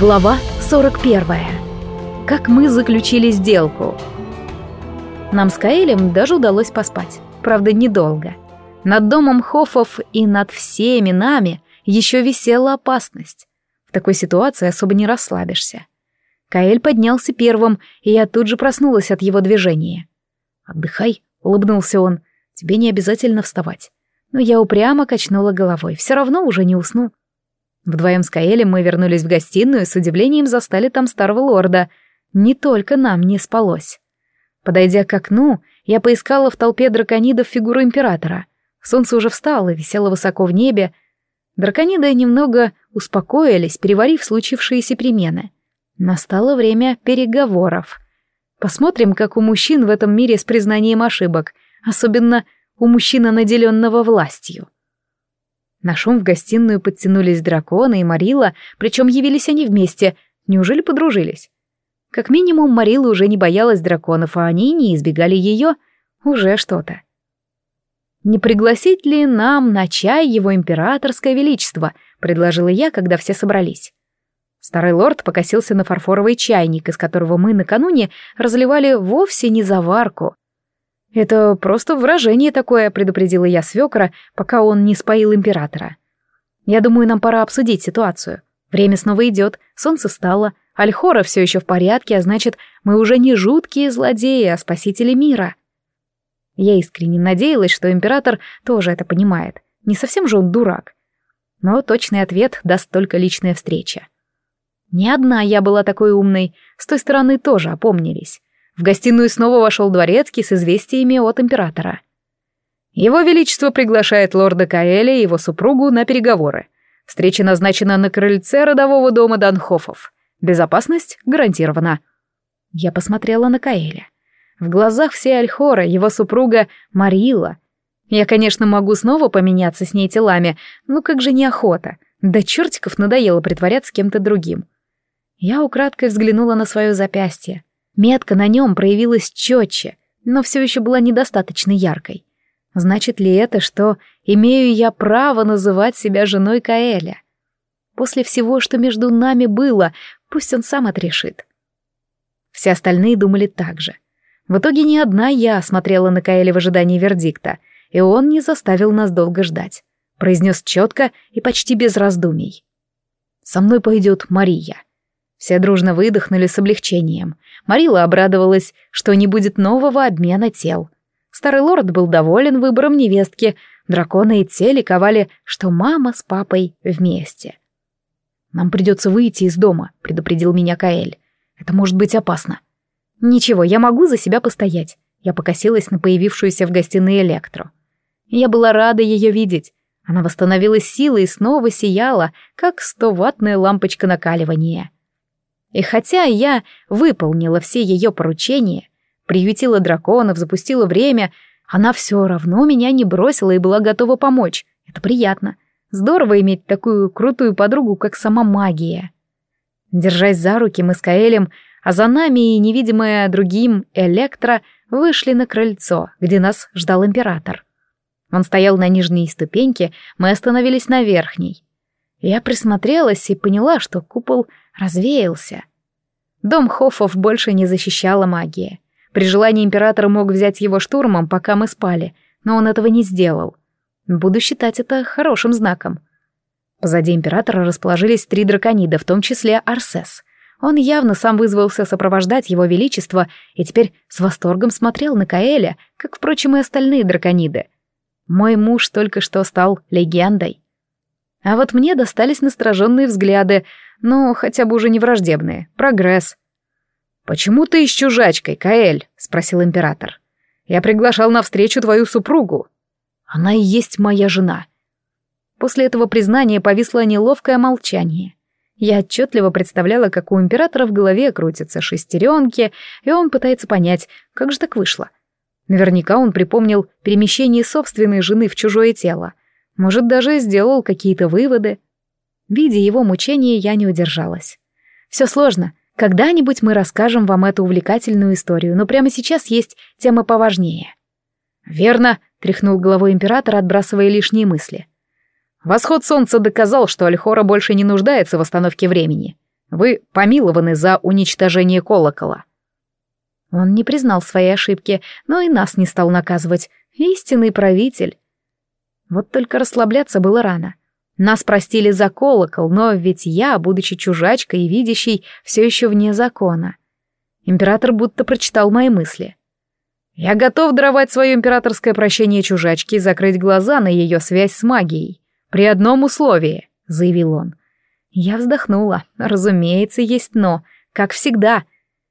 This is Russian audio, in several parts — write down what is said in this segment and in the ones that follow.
Глава 41. Как мы заключили сделку. Нам с Каэлем даже удалось поспать. Правда, недолго. Над домом Хофов и над всеми нами еще висела опасность. В такой ситуации особо не расслабишься. Каэль поднялся первым, и я тут же проснулась от его движения. «Отдыхай», — улыбнулся он, — «тебе не обязательно вставать». Но я упрямо качнула головой, все равно уже не усну. Вдвоем с Каэлем мы вернулись в гостиную и с удивлением застали там старого лорда. Не только нам не спалось. Подойдя к окну, я поискала в толпе драконидов фигуру императора. Солнце уже встало и висело высоко в небе. Дракониды немного успокоились, переварив случившиеся перемены. Настало время переговоров. Посмотрим, как у мужчин в этом мире с признанием ошибок, особенно у мужчины, наделенного властью. На шум в гостиную подтянулись драконы и Марила, причем явились они вместе. Неужели подружились? Как минимум, Марила уже не боялась драконов, а они не избегали ее. Уже что-то. «Не пригласить ли нам на чай его императорское величество?» — предложила я, когда все собрались. Старый лорд покосился на фарфоровый чайник, из которого мы накануне разливали вовсе не заварку, «Это просто выражение такое», — предупредила я свекра, пока он не споил императора. «Я думаю, нам пора обсудить ситуацию. Время снова идет, солнце встало, Альхора все еще в порядке, а значит, мы уже не жуткие злодеи, а спасители мира». Я искренне надеялась, что император тоже это понимает. Не совсем же он дурак. Но точный ответ даст только личная встреча. Не одна я была такой умной, с той стороны тоже опомнились. В гостиную снова вошел дворецкий с известиями от императора. Его Величество приглашает лорда Каэля и его супругу на переговоры. Встреча назначена на крыльце родового дома Данхофов. Безопасность гарантирована. Я посмотрела на Каэля. В глазах все Альхора, его супруга Марила. Я, конечно, могу снова поменяться с ней телами, но как же неохота. Да чертиков надоело притворяться кем-то другим. Я украдкой взглянула на свое запястье. Метка на нем проявилась четче, но все еще была недостаточно яркой. Значит ли это, что имею я право называть себя женой Каэля? После всего, что между нами было, пусть он сам отрешит. Все остальные думали так же. В итоге ни одна я смотрела на Каэля в ожидании вердикта, и он не заставил нас долго ждать. Произнес четко и почти без раздумий. «Со мной пойдет Мария». Все дружно выдохнули с облегчением. Марила обрадовалась, что не будет нового обмена тел. Старый лорд был доволен выбором невестки. Драконы и те ликовали, что мама с папой вместе. «Нам придется выйти из дома», — предупредил меня Каэль. «Это может быть опасно». «Ничего, я могу за себя постоять». Я покосилась на появившуюся в гостиной Электру. Я была рада ее видеть. Она восстановилась силой и снова сияла, как сто-ваттная лампочка накаливания. И хотя я выполнила все ее поручения, приютила драконов, запустила время, она все равно меня не бросила и была готова помочь. Это приятно. Здорово иметь такую крутую подругу, как сама магия. Держась за руки, мы с Каэлем, а за нами и невидимая другим Электро вышли на крыльцо, где нас ждал император. Он стоял на нижней ступеньке, мы остановились на верхней. Я присмотрелась и поняла, что купол развеялся. Дом Хоффов больше не защищала магия. При желании император мог взять его штурмом, пока мы спали, но он этого не сделал. Буду считать это хорошим знаком. Позади императора расположились три драконида, в том числе Арсес. Он явно сам вызвался сопровождать его величество и теперь с восторгом смотрел на Каэля, как, впрочем, и остальные дракониды. Мой муж только что стал легендой. А вот мне достались настороженные взгляды, но хотя бы уже не враждебные. Прогресс. «Почему ты с чужачкой, Каэль?» — спросил император. «Я приглашал на встречу твою супругу. Она и есть моя жена». После этого признания повисло неловкое молчание. Я отчетливо представляла, как у императора в голове крутятся шестеренки, и он пытается понять, как же так вышло. Наверняка он припомнил перемещение собственной жены в чужое тело — может, даже сделал какие-то выводы. Видя его мучения, я не удержалась. Все сложно. Когда-нибудь мы расскажем вам эту увлекательную историю, но прямо сейчас есть тема поважнее. Верно, тряхнул головой император, отбрасывая лишние мысли. Восход солнца доказал, что Альхора больше не нуждается в остановке времени. Вы помилованы за уничтожение колокола». Он не признал своей ошибки, но и нас не стал наказывать. Истинный правитель. Вот только расслабляться было рано. Нас простили за колокол, но ведь я, будучи чужачкой и видящей, все еще вне закона. Император будто прочитал мои мысли. «Я готов даровать свое императорское прощение чужачке и закрыть глаза на ее связь с магией. При одном условии», — заявил он. Я вздохнула. Разумеется, есть «но». Как всегда.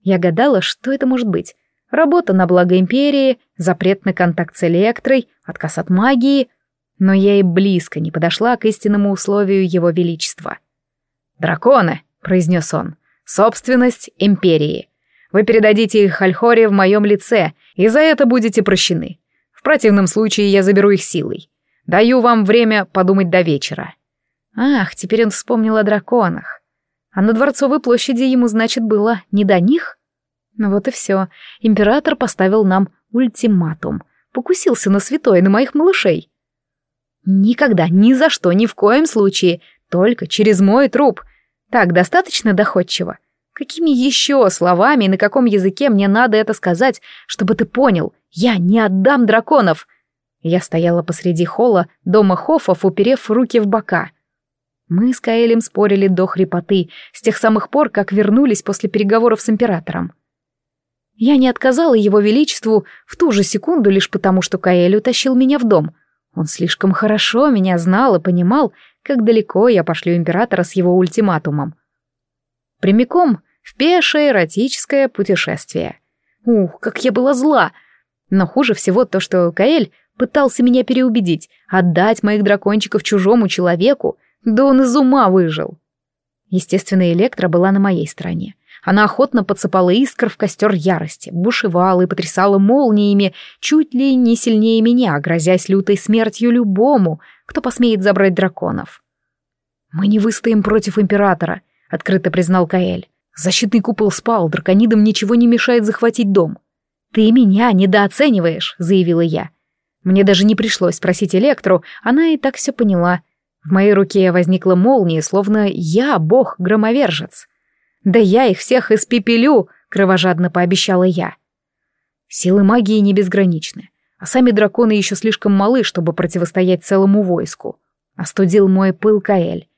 Я гадала, что это может быть. Работа на благо империи, запрет на контакт с электрой, отказ от магии — но я и близко не подошла к истинному условию его величества. «Драконы», — произнес он, — «собственность империи. Вы передадите их Альхоре в моем лице, и за это будете прощены. В противном случае я заберу их силой. Даю вам время подумать до вечера». Ах, теперь он вспомнил о драконах. А на Дворцовой площади ему, значит, было не до них? Ну вот и все. Император поставил нам ультиматум. Покусился на святое, на моих малышей. Никогда, ни за что, ни в коем случае. Только через мой труп. Так, достаточно доходчиво. Какими еще словами и на каком языке мне надо это сказать, чтобы ты понял? Я не отдам драконов. Я стояла посреди холла дома Хофов, уперев руки в бока. Мы с Каэлем спорили до хрипоты, с тех самых пор, как вернулись после переговоров с императором. Я не отказала его величеству в ту же секунду лишь потому, что Каэль утащил меня в дом — он слишком хорошо меня знал и понимал, как далеко я пошлю императора с его ультиматумом. Прямиком в пешее эротическое путешествие. Ух, как я была зла! Но хуже всего то, что Каэль пытался меня переубедить, отдать моих дракончиков чужому человеку, да он из ума выжил. Естественно, Электра была на моей стороне. Она охотно подсыпала искр в костер ярости, бушевала и потрясала молниями, чуть ли не сильнее меня, грозясь лютой смертью любому, кто посмеет забрать драконов. «Мы не выстоим против императора», — открыто признал Каэль. «Защитный купол спал, драконидам ничего не мешает захватить дом». «Ты меня недооцениваешь», — заявила я. Мне даже не пришлось спросить Электру, она и так все поняла. В моей руке возникла молния, словно я бог-громовержец. «Да я их всех испепелю!» — кровожадно пообещала я. Силы магии не безграничны, а сами драконы еще слишком малы, чтобы противостоять целому войску. Остудил мой пыл Каэль.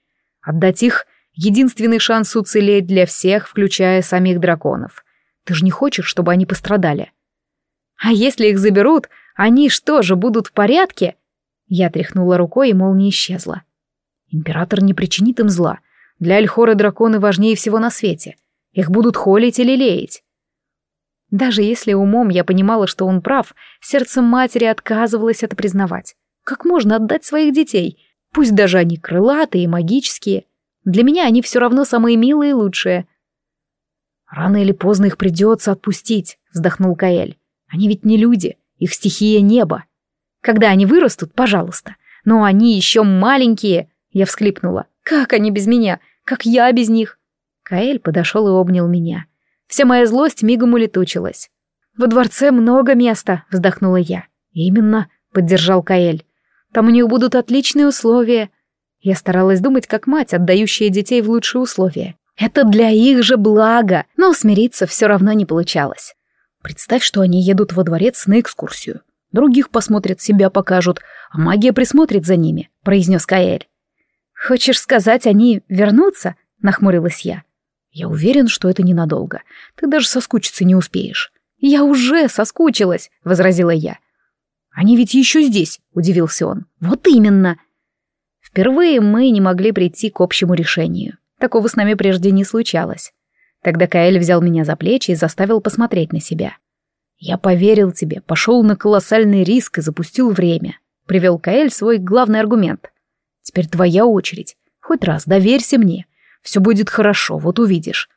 Отдать их — единственный шанс уцелеть для всех, включая самих драконов. Ты же не хочешь, чтобы они пострадали? А если их заберут, они что же, будут в порядке? Я тряхнула рукой, и молния исчезла. Император не причинит им зла, для Альхора драконы важнее всего на свете. Их будут холить или леять. Даже если умом я понимала, что он прав, сердцем матери отказывалось это признавать. Как можно отдать своих детей? Пусть даже они крылатые и магические. Для меня они все равно самые милые и лучшие. «Рано или поздно их придется отпустить», — вздохнул Каэль. «Они ведь не люди, их стихия небо. Когда они вырастут, пожалуйста. Но они еще маленькие», — я всхлипнула. Как они без меня? Как я без них? Каэль подошел и обнял меня. Вся моя злость мигом улетучилась. «Во дворце много места», — вздохнула я. «Именно», — поддержал Каэль. «Там у них будут отличные условия». Я старалась думать как мать, отдающая детей в лучшие условия. Это для их же блага, но смириться все равно не получалось. Представь, что они едут во дворец на экскурсию. Других посмотрят, себя покажут, а магия присмотрит за ними», — произнес Каэль. «Хочешь сказать, они вернутся?» — нахмурилась я. «Я уверен, что это ненадолго. Ты даже соскучиться не успеешь». «Я уже соскучилась», — возразила я. «Они ведь еще здесь», — удивился он. «Вот именно». Впервые мы не могли прийти к общему решению. Такого с нами прежде не случалось. Тогда Каэль взял меня за плечи и заставил посмотреть на себя. «Я поверил тебе, пошел на колоссальный риск и запустил время», — привел Каэль свой главный аргумент. Теперь твоя очередь. Хоть раз доверься мне. Все будет хорошо, вот увидишь.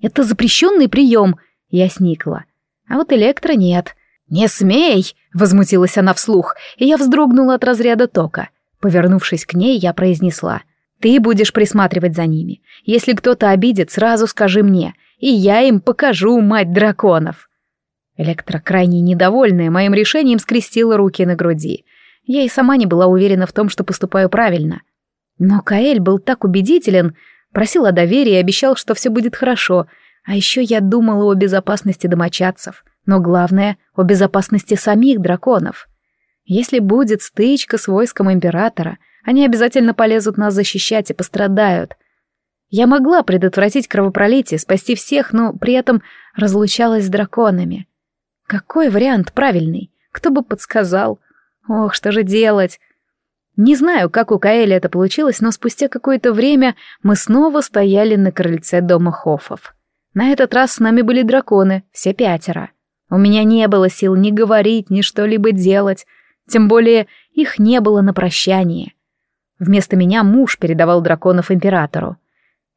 Это запрещенный прием. Я сникла. А вот электро нет. «Не смей!» — возмутилась она вслух, и я вздрогнула от разряда тока. Повернувшись к ней, я произнесла. «Ты будешь присматривать за ними. Если кто-то обидит, сразу скажи мне, и я им покажу, мать драконов!» Электро, крайне недовольная моим решением, скрестила руки на груди. Я и сама не была уверена в том, что поступаю правильно. Но Каэль был так убедителен, Просил о доверии и обещал, что все будет хорошо. А еще я думала о безопасности домочадцев. Но главное — о безопасности самих драконов. Если будет стычка с войском императора, они обязательно полезут нас защищать и пострадают. Я могла предотвратить кровопролитие, спасти всех, но при этом разлучалась с драконами. Какой вариант правильный? Кто бы подсказал? Ох, что же делать? Не знаю, как у Каэля это получилось, но спустя какое-то время мы снова стояли на крыльце дома Хофов. На этот раз с нами были драконы, все пятеро. У меня не было сил ни говорить, ни что-либо делать, тем более их не было на прощание. Вместо меня муж передавал драконов императору.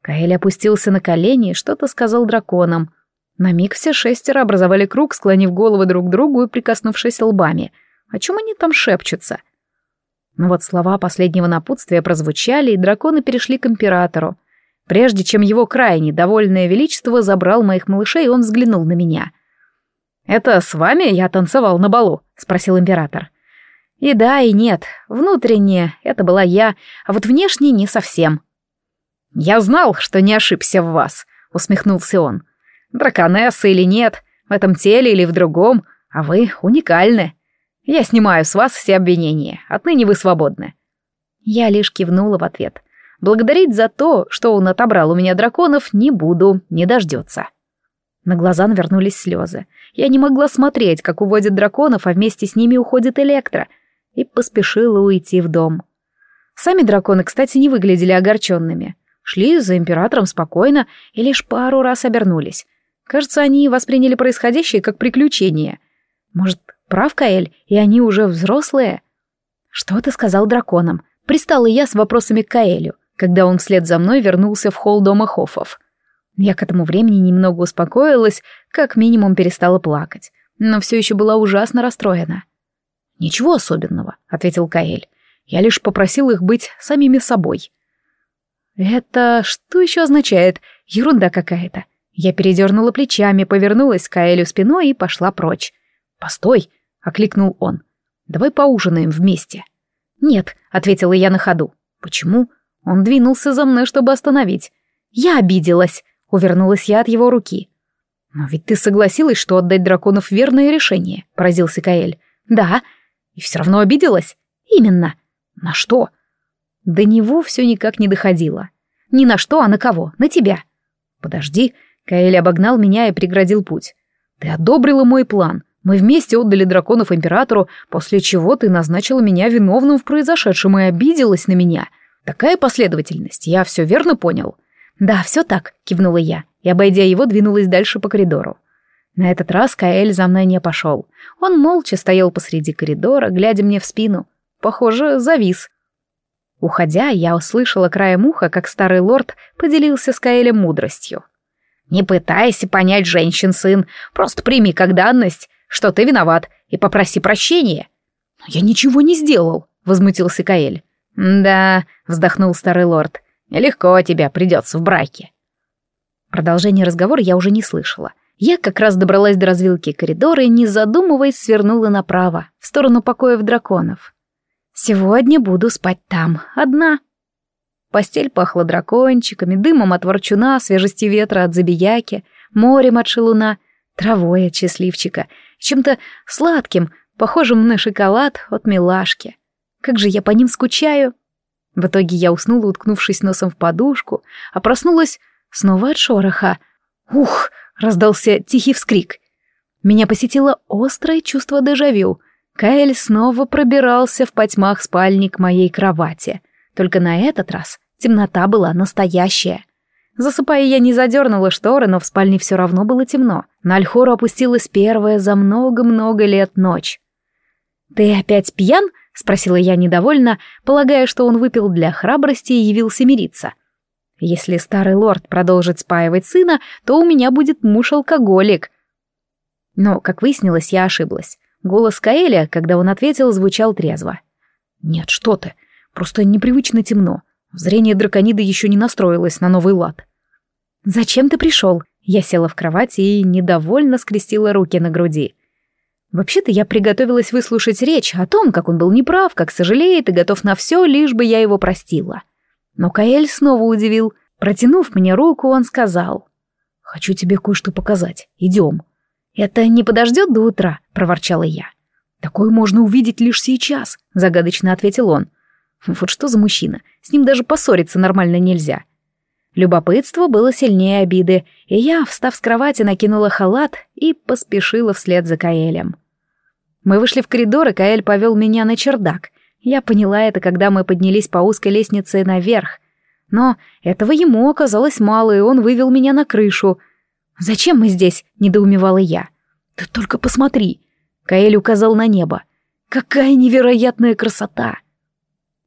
Каэль опустился на колени и что-то сказал драконам. На миг все шестеро образовали круг, склонив головы друг к другу и прикоснувшись лбами. О чем они там шепчутся? Но вот слова последнего напутствия прозвучали, и драконы перешли к императору. Прежде чем его крайне довольное величество забрал моих малышей, он взглянул на меня. «Это с вами я танцевал на балу?» — спросил император. И да, и нет. Внутренне это была я, а вот внешне не совсем. «Я знал, что не ошибся в вас», — усмехнулся он. «Драконесса или нет, в этом теле или в другом, а вы уникальны. Я снимаю с вас все обвинения, отныне вы свободны». Я лишь кивнула в ответ. Благодарить за то, что он отобрал у меня драконов, не буду, не дождется. На глаза навернулись слезы. Я не могла смотреть, как уводят драконов, а вместе с ними уходит Электро — и поспешила уйти в дом. Сами драконы, кстати, не выглядели огорченными. Шли за императором спокойно и лишь пару раз обернулись. Кажется, они восприняли происходящее как приключение. Может, прав Каэль, и они уже взрослые? Что ты сказал драконам? Пристала я с вопросами к Каэлю, когда он вслед за мной вернулся в холл дома Хофов. Я к этому времени немного успокоилась, как минимум перестала плакать, но все еще была ужасно расстроена. «Ничего особенного», — ответил Каэль. «Я лишь попросил их быть самими собой». «Это что еще означает? Ерунда какая-то». Я передернула плечами, повернулась к Каэлю спиной и пошла прочь. «Постой!» — окликнул он. «Давай поужинаем вместе». «Нет», — ответила я на ходу. «Почему?» Он двинулся за мной, чтобы остановить. «Я обиделась», — увернулась я от его руки. «Но ведь ты согласилась, что отдать драконов верное решение», — поразился Каэль. «Да», и все равно обиделась? Именно. На что? До него все никак не доходило. Ни на что, а на кого? На тебя. Подожди. Каэль обогнал меня и преградил путь. Ты одобрила мой план. Мы вместе отдали драконов императору, после чего ты назначила меня виновным в произошедшем и обиделась на меня. Такая последовательность, я все верно понял? Да, все так, кивнула я, и, обойдя его, двинулась дальше по коридору. На этот раз Каэль за мной не пошел. Он молча стоял посреди коридора, глядя мне в спину. Похоже, завис. Уходя, я услышала краем уха, как старый лорд поделился с Каэлем мудростью. «Не пытайся понять женщин, сын, просто прими как данность, что ты виноват, и попроси прощения». «Я ничего не сделал», — возмутился Каэль. «Да», — вздохнул старый лорд, — «легко тебя придется в браке». Продолжение разговора я уже не слышала. Я как раз добралась до развилки коридора и, не задумываясь, свернула направо, в сторону покоев драконов. Сегодня буду спать там, одна. Постель пахла дракончиками, дымом от ворчуна, свежестью ветра от забияки, морем от шелуна, травой от счастливчика, чем-то сладким, похожим на шоколад от милашки. Как же я по ним скучаю. В итоге я уснула, уткнувшись носом в подушку, а проснулась снова от шороха. Ух, Раздался тихий вскрик. Меня посетило острое чувство дежавю. Каэль снова пробирался в потьмах спальни к моей кровати. Только на этот раз темнота была настоящая. Засыпая, я не задернула шторы, но в спальне все равно было темно. На Альхору опустилась первая за много-много лет ночь. «Ты опять пьян?» — спросила я недовольно, полагая, что он выпил для храбрости и явился мириться. Если старый лорд продолжит спаивать сына, то у меня будет муж-алкоголик. Но, как выяснилось, я ошиблась. Голос Каэля, когда он ответил, звучал трезво. «Нет, что ты. Просто непривычно темно. Зрение драконида еще не настроилось на новый лад». «Зачем ты пришел?» Я села в кровати и недовольно скрестила руки на груди. Вообще-то я приготовилась выслушать речь о том, как он был неправ, как сожалеет и готов на все, лишь бы я его простила. Но Каэль снова удивил. Протянув мне руку, он сказал. «Хочу тебе кое-что показать. Идем». «Это не подождет до утра?» — проворчала я. «Такое можно увидеть лишь сейчас», — загадочно ответил он. «Вот что за мужчина? С ним даже поссориться нормально нельзя». Любопытство было сильнее обиды, и я, встав с кровати, накинула халат и поспешила вслед за Каэлем. Мы вышли в коридор, и Каэль повел меня на чердак. Я поняла это, когда мы поднялись по узкой лестнице наверх. Но этого ему оказалось мало, и он вывел меня на крышу. «Зачем мы здесь?» — недоумевала я. «Ты только посмотри!» Каэль указал на небо. «Какая невероятная красота!»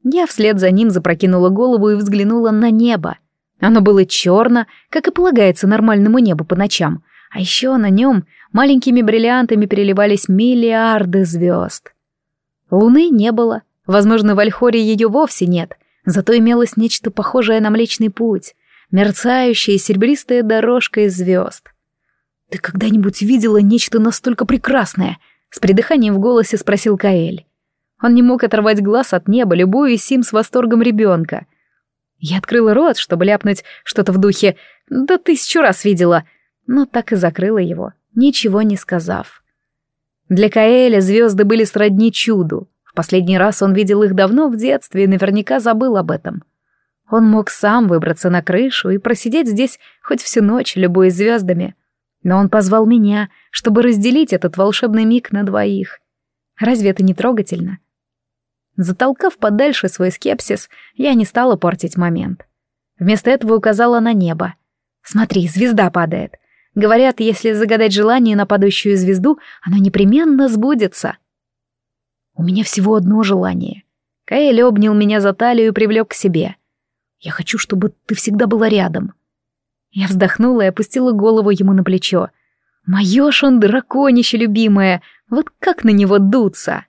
Я вслед за ним запрокинула голову и взглянула на небо. Оно было черно, как и полагается нормальному небу по ночам, а еще на нем маленькими бриллиантами переливались миллиарды звезд. Луны не было, возможно, в Альхоре ее вовсе нет, зато имелось нечто похожее на Млечный Путь, мерцающая серебристая дорожка из звезд. «Ты когда-нибудь видела нечто настолько прекрасное?» — с придыханием в голосе спросил Каэль. Он не мог оторвать глаз от неба, любуясь им с восторгом ребенка. Я открыла рот, чтобы ляпнуть что-то в духе «Да тысячу раз видела», но так и закрыла его, ничего не сказав. Для Каэля звезды были сродни чуду. В последний раз он видел их давно в детстве и наверняка забыл об этом. Он мог сам выбраться на крышу и просидеть здесь хоть всю ночь, любуясь звездами. Но он позвал меня, чтобы разделить этот волшебный миг на двоих. Разве это не трогательно? Затолкав подальше свой скепсис, я не стала портить момент. Вместо этого указала на небо. «Смотри, звезда падает. Говорят, если загадать желание на падающую звезду, оно непременно сбудется». «У меня всего одно желание». Каэль обнял меня за талию и привлек к себе. «Я хочу, чтобы ты всегда была рядом». Я вздохнула и опустила голову ему на плечо. «Моё ж он драконище любимое, вот как на него дуться!»